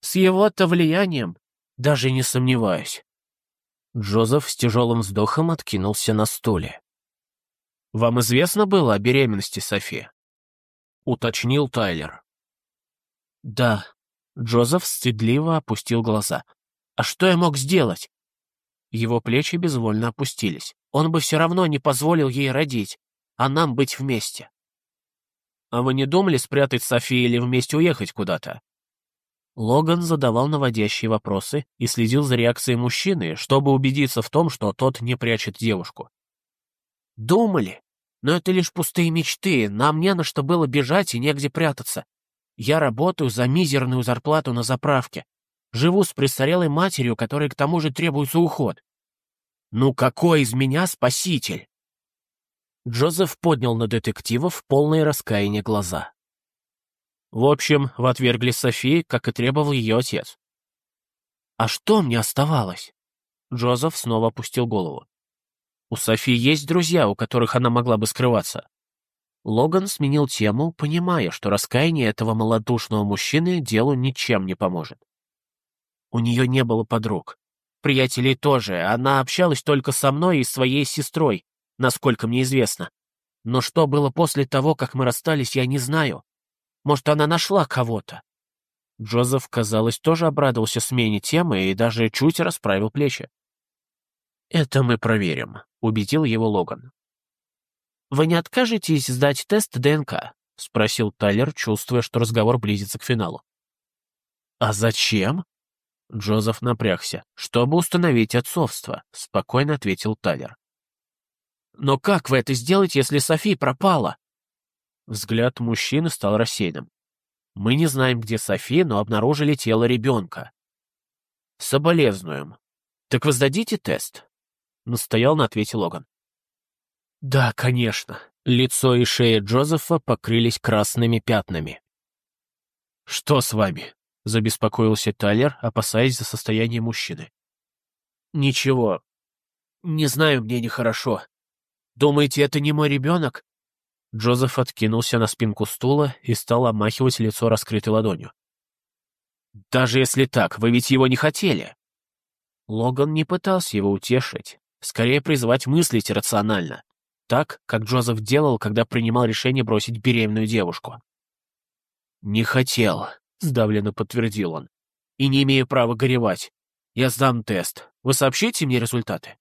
С его-то влиянием, даже не сомневаюсь. Джозеф с тяжелым вздохом откинулся на стуле. «Вам известно было о беременности Софи?» — уточнил Тайлер. «Да». Джозеф стыдливо опустил глаза. «А что я мог сделать?» Его плечи безвольно опустились. Он бы все равно не позволил ей родить, а нам быть вместе. «А вы не думали спрятать Софи или вместе уехать куда-то?» Логан задавал наводящие вопросы и следил за реакцией мужчины, чтобы убедиться в том, что тот не прячет девушку. «Думали? Но это лишь пустые мечты, нам не на что было бежать и негде прятаться. Я работаю за мизерную зарплату на заправке. Живу с престарелой матерью, которой к тому же требуется уход. Ну какой из меня спаситель?» Джозеф поднял на детективов полные раскаяния глаза. В общем, в отвергли Софии, как и требовал ее отец. «А что мне оставалось?» Джозеф снова опустил голову. «У Софии есть друзья, у которых она могла бы скрываться». Логан сменил тему, понимая, что раскаяние этого малодушного мужчины делу ничем не поможет. У нее не было подруг. Приятелей тоже, она общалась только со мной и своей сестрой, насколько мне известно. Но что было после того, как мы расстались, я не знаю. Может, она нашла кого-то?» Джозеф, казалось, тоже обрадовался смене темы и даже чуть расправил плечи. «Это мы проверим», — убедил его Логан. «Вы не откажетесь сдать тест ДНК?» — спросил Тайлер, чувствуя, что разговор близится к финалу. «А зачем?» Джозеф напрягся. «Чтобы установить отцовство», — спокойно ответил Тайлер. «Но как вы это сделаете, если Софи пропала?» Взгляд мужчины стал рассеянным. Мы не знаем, где София, но обнаружили тело ребенка. Соболезнуем. Так вы сдадите тест? Настоял на ответе Логан. Да, конечно. Лицо и шея Джозефа покрылись красными пятнами. Что с вами? Забеспокоился Тайлер, опасаясь за состояние мужчины. Ничего. Не знаю, мне нехорошо. Думаете, это не мой ребенок? Джозеф откинулся на спинку стула и стал обмахивать лицо раскрытой ладонью. «Даже если так, вы ведь его не хотели!» Логан не пытался его утешить, скорее призвать мыслить рационально, так, как Джозеф делал, когда принимал решение бросить беременную девушку. «Не хотел», — сдавленно подтвердил он, — «и не имею права горевать. Я сдам тест. Вы сообщите мне результаты?»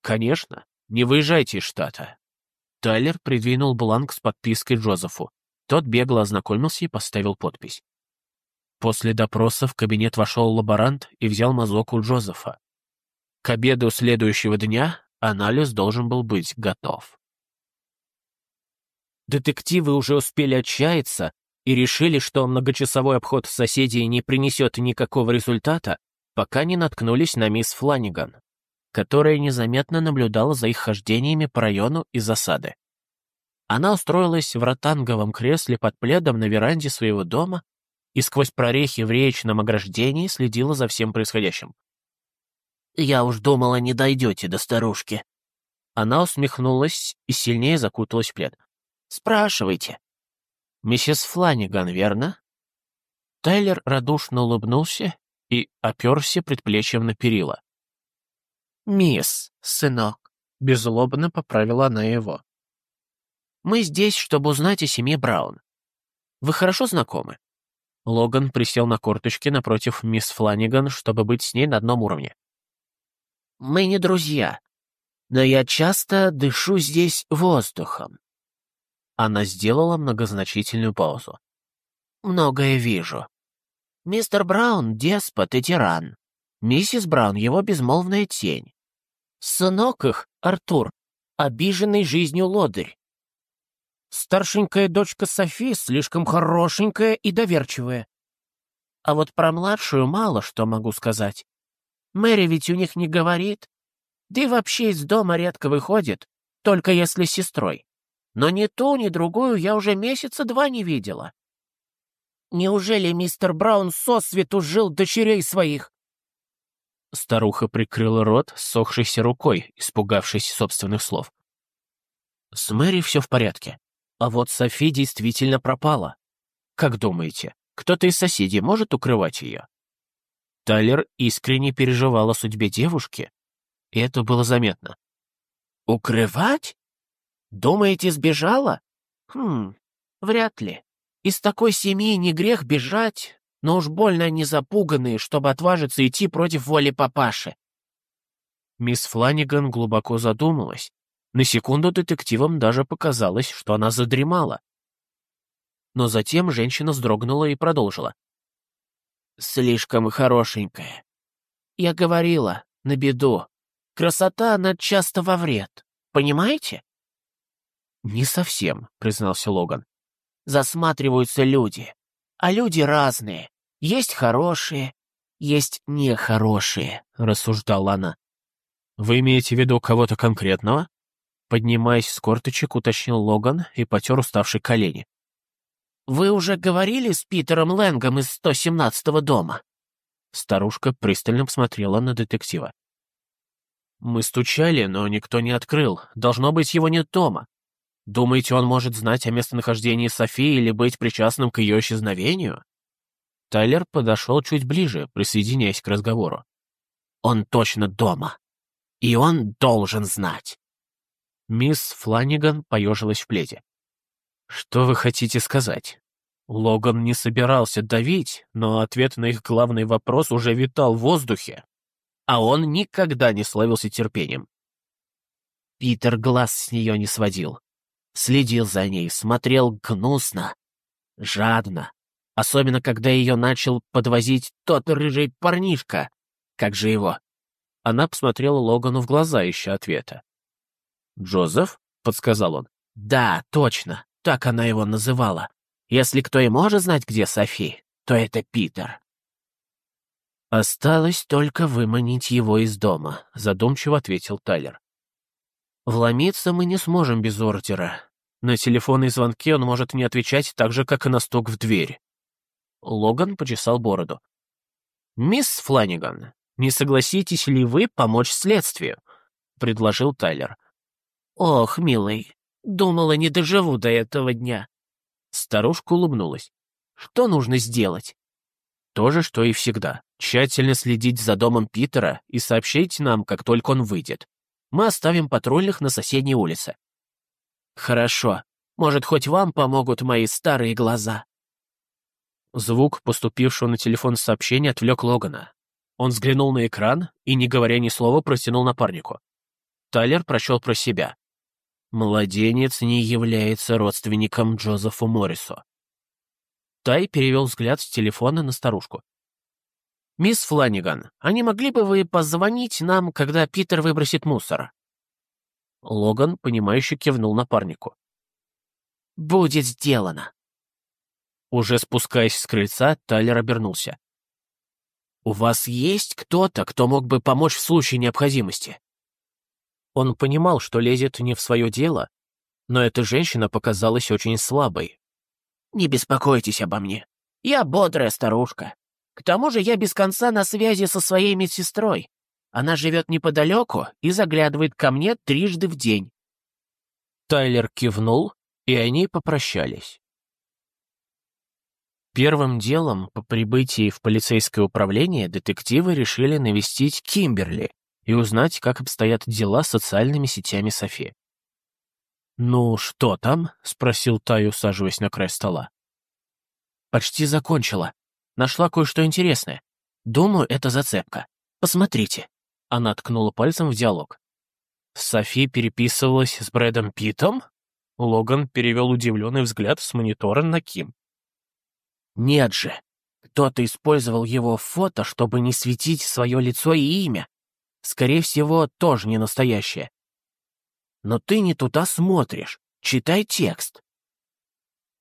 «Конечно. Не выезжайте из штата. Тайлер придвинул бланк с подпиской Джозефу. Тот бегло ознакомился и поставил подпись. После допроса в кабинет вошел лаборант и взял мазок у Джозефа. К обеду следующего дня анализ должен был быть готов. Детективы уже успели отчаяться и решили, что многочасовой обход соседей не принесет никакого результата, пока не наткнулись на мисс Фланиган которая незаметно наблюдала за их хождениями по району и засады. Она устроилась в ротанговом кресле под пледом на веранде своего дома и сквозь прорехи в речном ограждении следила за всем происходящим. «Я уж думала, не дойдете до старушки». Она усмехнулась и сильнее закуталась в плед. «Спрашивайте». «Миссис Фланиган, верно?» Тайлер радушно улыбнулся и оперся предплечьем на перила. «Мисс, сынок», — беззлобно поправила она его. «Мы здесь, чтобы узнать о семье Браун. Вы хорошо знакомы?» Логан присел на корточки напротив мисс Фланиган, чтобы быть с ней на одном уровне. «Мы не друзья, но я часто дышу здесь воздухом». Она сделала многозначительную паузу. «Многое вижу. Мистер Браун — деспот и тиран. Миссис Браун — его безмолвная тень. Сынок их, Артур, обиженный жизнью лодырь. Старшенькая дочка Софи слишком хорошенькая и доверчивая. А вот про младшую мало что могу сказать. Мэри ведь у них не говорит. Да и вообще из дома редко выходит, только если с сестрой. Но ни ту, ни другую я уже месяца два не видела. Неужели мистер Браун сосвету жил дочерей своих? Старуха прикрыла рот сохшейся рукой, испугавшись собственных слов. С Мэри все в порядке. А вот Софи действительно пропала. Как думаете, кто-то из соседей может укрывать ее? Тайлер искренне переживал о судьбе девушки, и это было заметно. «Укрывать? Думаете, сбежала? Хм, вряд ли. Из такой семьи не грех бежать, но уж больно они запуганные, чтобы отважиться идти против воли папаши». Мисс Фланиган глубоко задумалась, на секунду детективам даже показалось, что она задремала. Но затем женщина вздрогнула и продолжила. «Слишком хорошенькая. Я говорила, на беду. Красота, она часто во вред. Понимаете?» «Не совсем», — признался Логан. «Засматриваются люди. А люди разные. Есть хорошие, есть нехорошие», — рассуждала она. «Вы имеете в виду кого-то конкретного?» Поднимаясь с корточек, уточнил Логан и потер уставший колени. «Вы уже говорили с Питером Лэнгом из 117-го дома?» Старушка пристально посмотрела на детектива. «Мы стучали, но никто не открыл. Должно быть, его нет дома. Думаете, он может знать о местонахождении Софии или быть причастным к ее исчезновению?» Тайлер подошел чуть ближе, присоединяясь к разговору. «Он точно дома. И он должен знать. Мисс Фланиган поежилась в пледе. «Что вы хотите сказать?» Логан не собирался давить, но ответ на их главный вопрос уже витал в воздухе. А он никогда не славился терпением. Питер глаз с нее не сводил. Следил за ней, смотрел гнусно, жадно. Особенно, когда ее начал подвозить тот рыжий парнишка. Как же его? Она посмотрела Логану в глаза, ища ответа. «Джозеф?» — подсказал он. «Да, точно, так она его называла. Если кто и может знать, где Софи, то это Питер». «Осталось только выманить его из дома», — задумчиво ответил Тайлер. «Вломиться мы не сможем без ордера. На телефонные звонки он может не отвечать так же, как и на стук в дверь». Логан почесал бороду. «Мисс Фланиган, не согласитесь ли вы помочь следствию?» — предложил Тайлер. «Ох, милый, думала, не доживу до этого дня». Старушка улыбнулась. «Что нужно сделать?» «То же, что и всегда. Тщательно следить за домом Питера и сообщить нам, как только он выйдет. Мы оставим патрульных на соседней улице». «Хорошо. Может, хоть вам помогут мои старые глаза?» Звук, поступившего на телефон сообщения, отвлек Логана. Он взглянул на экран и, не говоря ни слова, протянул напарнику. Тайлер прочел про себя. Младенец не является родственником Джозефу Моррису. Тай перевел взгляд с телефона на старушку. «Мисс Фланиган, а не могли бы вы позвонить нам, когда Питер выбросит мусор?» Логан, понимающе кивнул напарнику. «Будет сделано». Уже спускаясь с крыльца, Тайлер обернулся. «У вас есть кто-то, кто мог бы помочь в случае необходимости?» Он понимал, что лезет не в свое дело, но эта женщина показалась очень слабой. «Не беспокойтесь обо мне. Я бодрая старушка. К тому же я без конца на связи со своей медсестрой. Она живет неподалеку и заглядывает ко мне трижды в день». Тайлер кивнул, и они попрощались. Первым делом по прибытии в полицейское управление детективы решили навестить Кимберли, и узнать, как обстоят дела с социальными сетями Софи. «Ну, что там?» — спросил Тай, усаживаясь на край стола. Почти закончила. Нашла кое-что интересное. Думаю, это зацепка. Посмотрите». Она ткнула пальцем в диалог. Софи переписывалась с Брэдом Питтом? Логан перевел удивленный взгляд с монитора на Ким. «Нет же. Кто-то использовал его фото, чтобы не светить свое лицо и имя. Скорее всего, тоже не настоящее. Но ты не туда смотришь. Читай текст.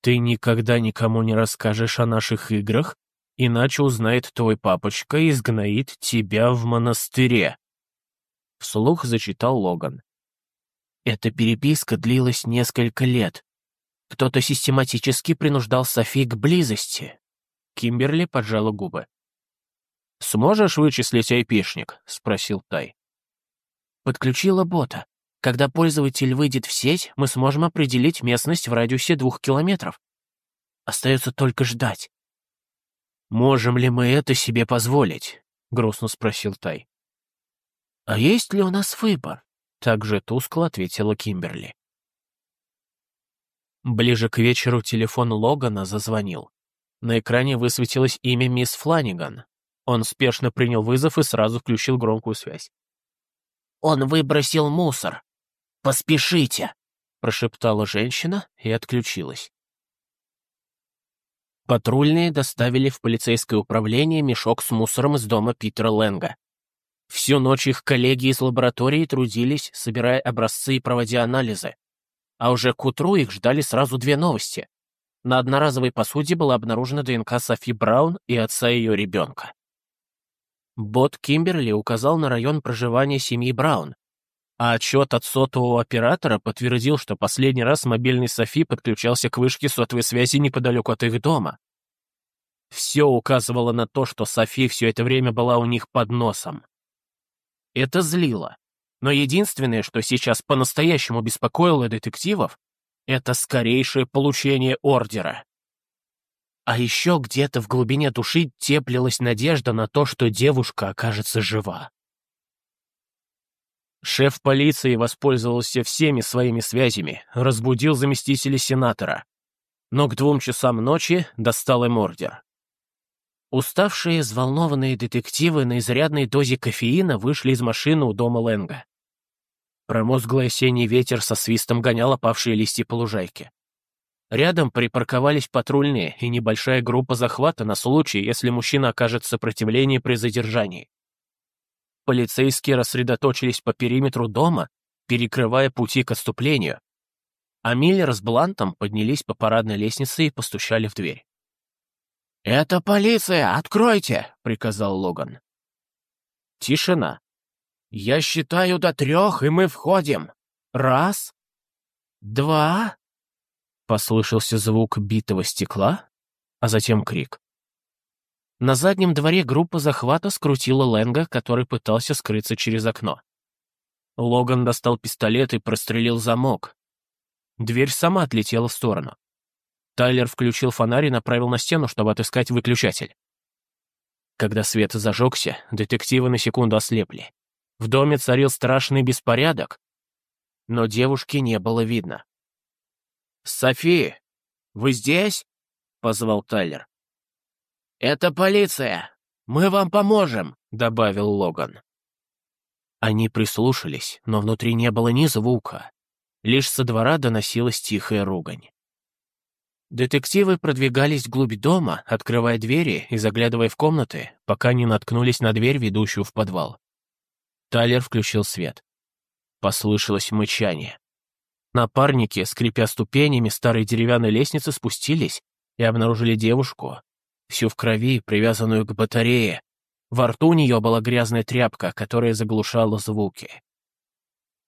Ты никогда никому не расскажешь о наших играх, иначе узнает твой папочка и изгноит тебя в монастыре. Вслух зачитал Логан. Эта переписка длилась несколько лет. Кто-то систематически принуждал Софи к близости. Кимберли поджала губы. «Сможешь вычислить айпишник?» — спросил Тай. «Подключила бота. Когда пользователь выйдет в сеть, мы сможем определить местность в радиусе двух километров. Остается только ждать». «Можем ли мы это себе позволить?» — грустно спросил Тай. «А есть ли у нас выбор?» — также тускло ответила Кимберли. Ближе к вечеру телефон Логана зазвонил. На экране высветилось имя мисс Фланиган. Он спешно принял вызов и сразу включил громкую связь. «Он выбросил мусор. Поспешите!» — прошептала женщина и отключилась. Патрульные доставили в полицейское управление мешок с мусором из дома Питера Лэнга. Всю ночь их коллеги из лаборатории трудились, собирая образцы и проводя анализы. А уже к утру их ждали сразу две новости. На одноразовой посуде была обнаружена ДНК Софи Браун и отца ее ребенка. Бот Кимберли указал на район проживания семьи Браун, а отчет от сотового оператора подтвердил, что последний раз мобильный Софи подключался к вышке сотовой связи неподалеку от их дома. Все указывало на то, что Софи все это время была у них под носом. Это злило. Но единственное, что сейчас по-настоящему беспокоило детективов, это скорейшее получение ордера. А еще где-то в глубине души теплилась надежда на то, что девушка окажется жива. Шеф полиции воспользовался всеми своими связями, разбудил заместителя сенатора. Но к двум часам ночи достал им ордер. Уставшие, взволнованные детективы на изрядной дозе кофеина вышли из машины у дома Лэнга. Промозглый осенний ветер со свистом гонял опавшие листья по лужайке. Рядом припарковались патрульные и небольшая группа захвата на случай, если мужчина окажет сопротивление при задержании. Полицейские рассредоточились по периметру дома, перекрывая пути к отступлению, а Миллер с Блантом поднялись по парадной лестнице и постучали в дверь. «Это полиция! Откройте!» — приказал Логан. Тишина. «Я считаю до трех, и мы входим. Раз, два...» Послышался звук битого стекла, а затем крик. На заднем дворе группа захвата скрутила Лэнга, который пытался скрыться через окно. Логан достал пистолет и прострелил замок. Дверь сама отлетела в сторону. Тайлер включил фонарь и направил на стену, чтобы отыскать выключатель. Когда свет зажегся, детективы на секунду ослепли. В доме царил страшный беспорядок, но девушки не было видно. «Софи, вы здесь?» — позвал Тайлер. «Это полиция! Мы вам поможем!» — добавил Логан. Они прислушались, но внутри не было ни звука. Лишь со двора доносилась тихая ругань. Детективы продвигались вглубь дома, открывая двери и заглядывая в комнаты, пока не наткнулись на дверь, ведущую в подвал. Тайлер включил свет. Послышалось мычание. Напарники, скрипя ступенями старой деревянной лестницы, спустились и обнаружили девушку, всю в крови, привязанную к батарее. Во рту у нее была грязная тряпка, которая заглушала звуки.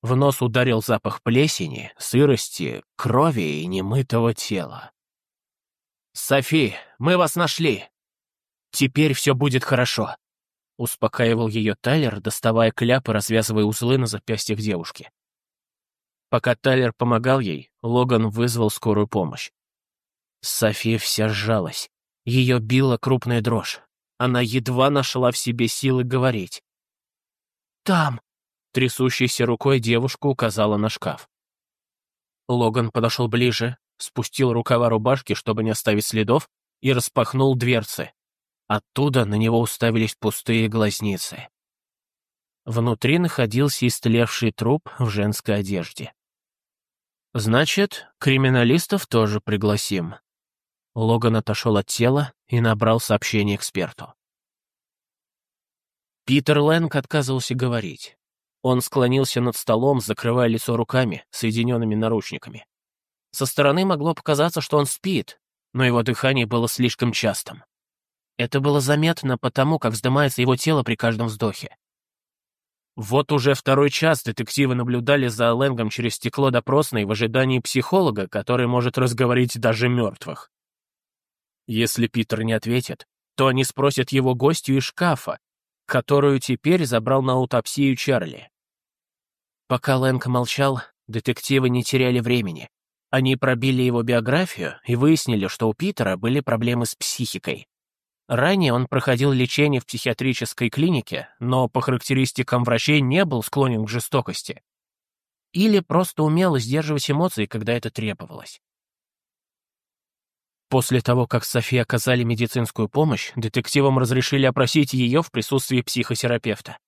В нос ударил запах плесени, сырости, крови и немытого тела. «Софи, мы вас нашли! Теперь все будет хорошо!» Успокаивал ее Тайлер, доставая кляп и развязывая узлы на запястьях девушки. Пока Тайлер помогал ей, Логан вызвал скорую помощь. София вся сжалась. Ее била крупная дрожь. Она едва нашла в себе силы говорить. «Там!» Трясущейся рукой девушка указала на шкаф. Логан подошел ближе, спустил рукава рубашки, чтобы не оставить следов, и распахнул дверцы. Оттуда на него уставились пустые глазницы. Внутри находился истлевший труп в женской одежде. «Значит, криминалистов тоже пригласим». Логан отошел от тела и набрал сообщение эксперту. Питер Лэнг отказывался говорить. Он склонился над столом, закрывая лицо руками, соединенными наручниками. Со стороны могло показаться, что он спит, но его дыхание было слишком частым. Это было заметно потому, как вздымается его тело при каждом вздохе. Вот уже второй час детективы наблюдали за Лэнгом через стекло допросной в ожидании психолога, который может разговорить даже мертвых. Если Питер не ответит, то они спросят его гостью из шкафа, которую теперь забрал на аутопсию Чарли. Пока Лэнг молчал, детективы не теряли времени. Они пробили его биографию и выяснили, что у Питера были проблемы с психикой. Ранее он проходил лечение в психиатрической клинике, но по характеристикам врачей не был склонен к жестокости. Или просто умел сдерживать эмоции, когда это требовалось. После того, как Софи оказали медицинскую помощь, детективам разрешили опросить ее в присутствии психотерапевта.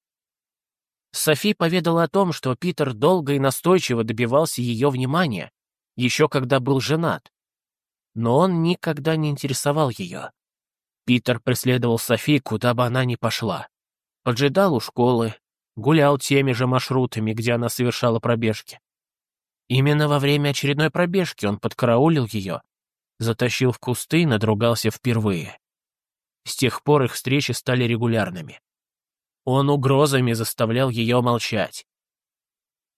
Софи поведала о том, что Питер долго и настойчиво добивался ее внимания, еще когда был женат. Но он никогда не интересовал ее. Питер преследовал Софи, куда бы она ни пошла. Поджидал у школы, гулял теми же маршрутами, где она совершала пробежки. Именно во время очередной пробежки он подкараулил ее, затащил в кусты и надругался впервые. С тех пор их встречи стали регулярными. Он угрозами заставлял ее молчать.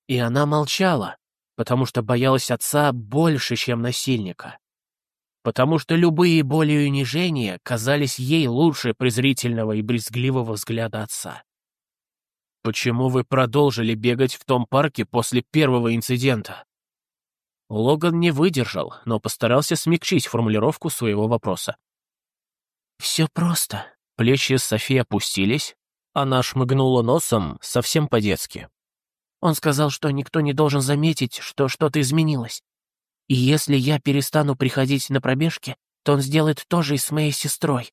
И она молчала, потому что боялась отца больше, чем насильника потому что любые боли и унижения казались ей лучше презрительного и брезгливого взгляда отца. «Почему вы продолжили бегать в том парке после первого инцидента?» Логан не выдержал, но постарался смягчить формулировку своего вопроса. «Все просто». Плечи Софи опустились, она шмыгнула носом совсем по-детски. Он сказал, что никто не должен заметить, что что-то изменилось. И если я перестану приходить на пробежки, то он сделает то же и с моей сестрой.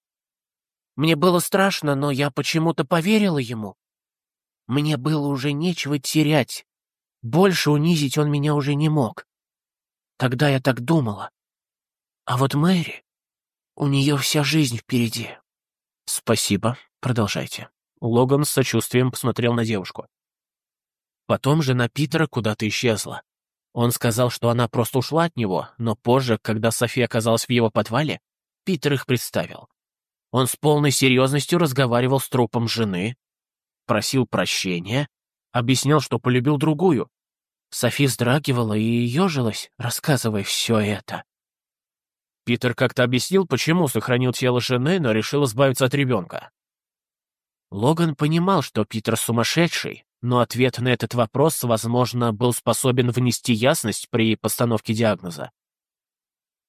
Мне было страшно, но я почему-то поверила ему. Мне было уже нечего терять. Больше унизить он меня уже не мог. Тогда я так думала. А вот Мэри, у нее вся жизнь впереди. Спасибо, продолжайте. Логан с сочувствием посмотрел на девушку. Потом жена Питера куда-то исчезла. Он сказал, что она просто ушла от него, но позже, когда София оказалась в его подвале, Питер их представил. Он с полной серьезностью разговаривал с трупом жены, просил прощения, объяснял, что полюбил другую. Софи вздрагивала и ежилась, рассказывая все это. Питер как-то объяснил, почему сохранил тело жены, но решил избавиться от ребенка. Логан понимал, что Питер сумасшедший, но ответ на этот вопрос, возможно, был способен внести ясность при постановке диагноза.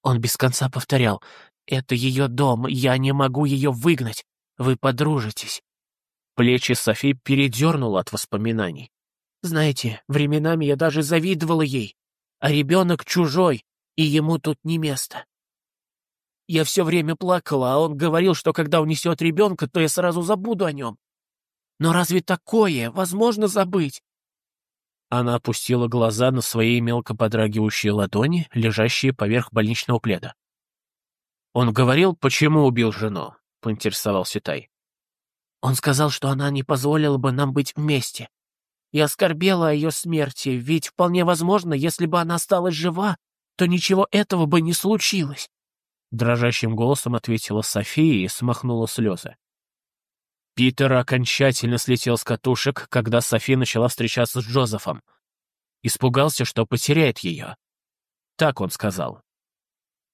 Он без конца повторял «Это ее дом, я не могу ее выгнать, вы подружитесь». Плечи Софи передернуло от воспоминаний. «Знаете, временами я даже завидовала ей, а ребенок чужой, и ему тут не место. Я все время плакала, а он говорил, что когда унесет ребенка, то я сразу забуду о нем. Но разве такое возможно забыть? Она опустила глаза на свои мелко подрагивающие ладони, лежащие поверх больничного пледа. «Он говорил, почему убил жену?» — поинтересовался Тай. «Он сказал, что она не позволила бы нам быть вместе. Я оскорбела о ее смерти, ведь вполне возможно, если бы она осталась жива, то ничего этого бы не случилось». Дрожащим голосом ответила София и смахнула слезы. Питер окончательно слетел с катушек, когда Софи начала встречаться с Джозефом. Испугался, что потеряет ее. Так он сказал.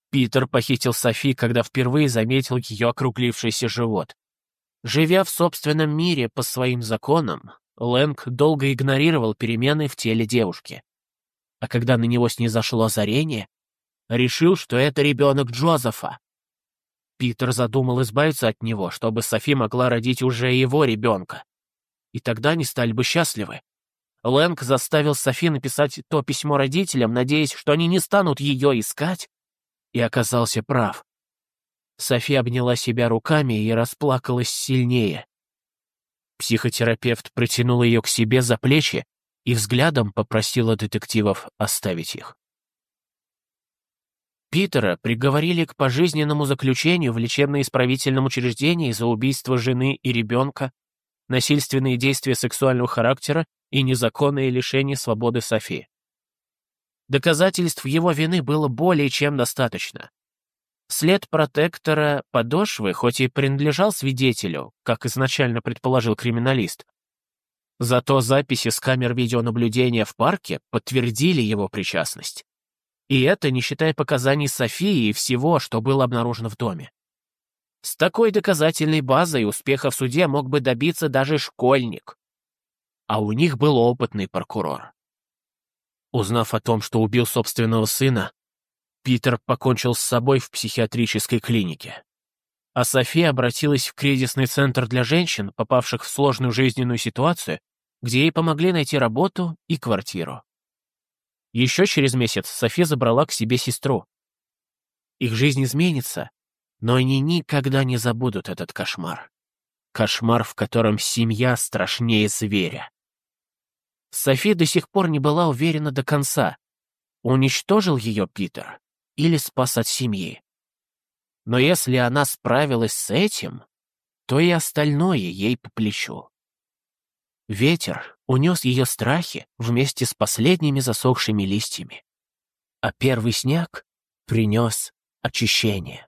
Питер похитил Софи, когда впервые заметил ее округлившийся живот. Живя в собственном мире по своим законам, Лэнг долго игнорировал перемены в теле девушки. А когда на него снизошло озарение, решил, что это ребенок Джозефа. Питер задумал избавиться от него, чтобы Софи могла родить уже его ребенка. И тогда они стали бы счастливы. Лэнг заставил Софи написать то письмо родителям, надеясь, что они не станут ее искать, и оказался прав. София обняла себя руками и расплакалась сильнее. Психотерапевт протянул ее к себе за плечи и взглядом попросила детективов оставить их. Питера приговорили к пожизненному заключению в лечебно-исправительном учреждении за убийство жены и ребенка, насильственные действия сексуального характера и незаконное лишение свободы Софи. Доказательств его вины было более чем достаточно. След протектора подошвы хоть и принадлежал свидетелю, как изначально предположил криминалист, зато записи с камер видеонаблюдения в парке подтвердили его причастность. И это не считая показаний Софии и всего, что было обнаружено в доме. С такой доказательной базой успеха в суде мог бы добиться даже школьник. А у них был опытный прокурор. Узнав о том, что убил собственного сына, Питер покончил с собой в психиатрической клинике. А София обратилась в кризисный центр для женщин, попавших в сложную жизненную ситуацию, где ей помогли найти работу и квартиру. Еще через месяц София забрала к себе сестру. Их жизнь изменится, но они никогда не забудут этот кошмар. Кошмар, в котором семья страшнее зверя. София до сих пор не была уверена до конца, уничтожил ее Питер или спас от семьи. Но если она справилась с этим, то и остальное ей по плечу. Ветер унес ее страхи вместе с последними засохшими листьями, а первый снег принес очищение.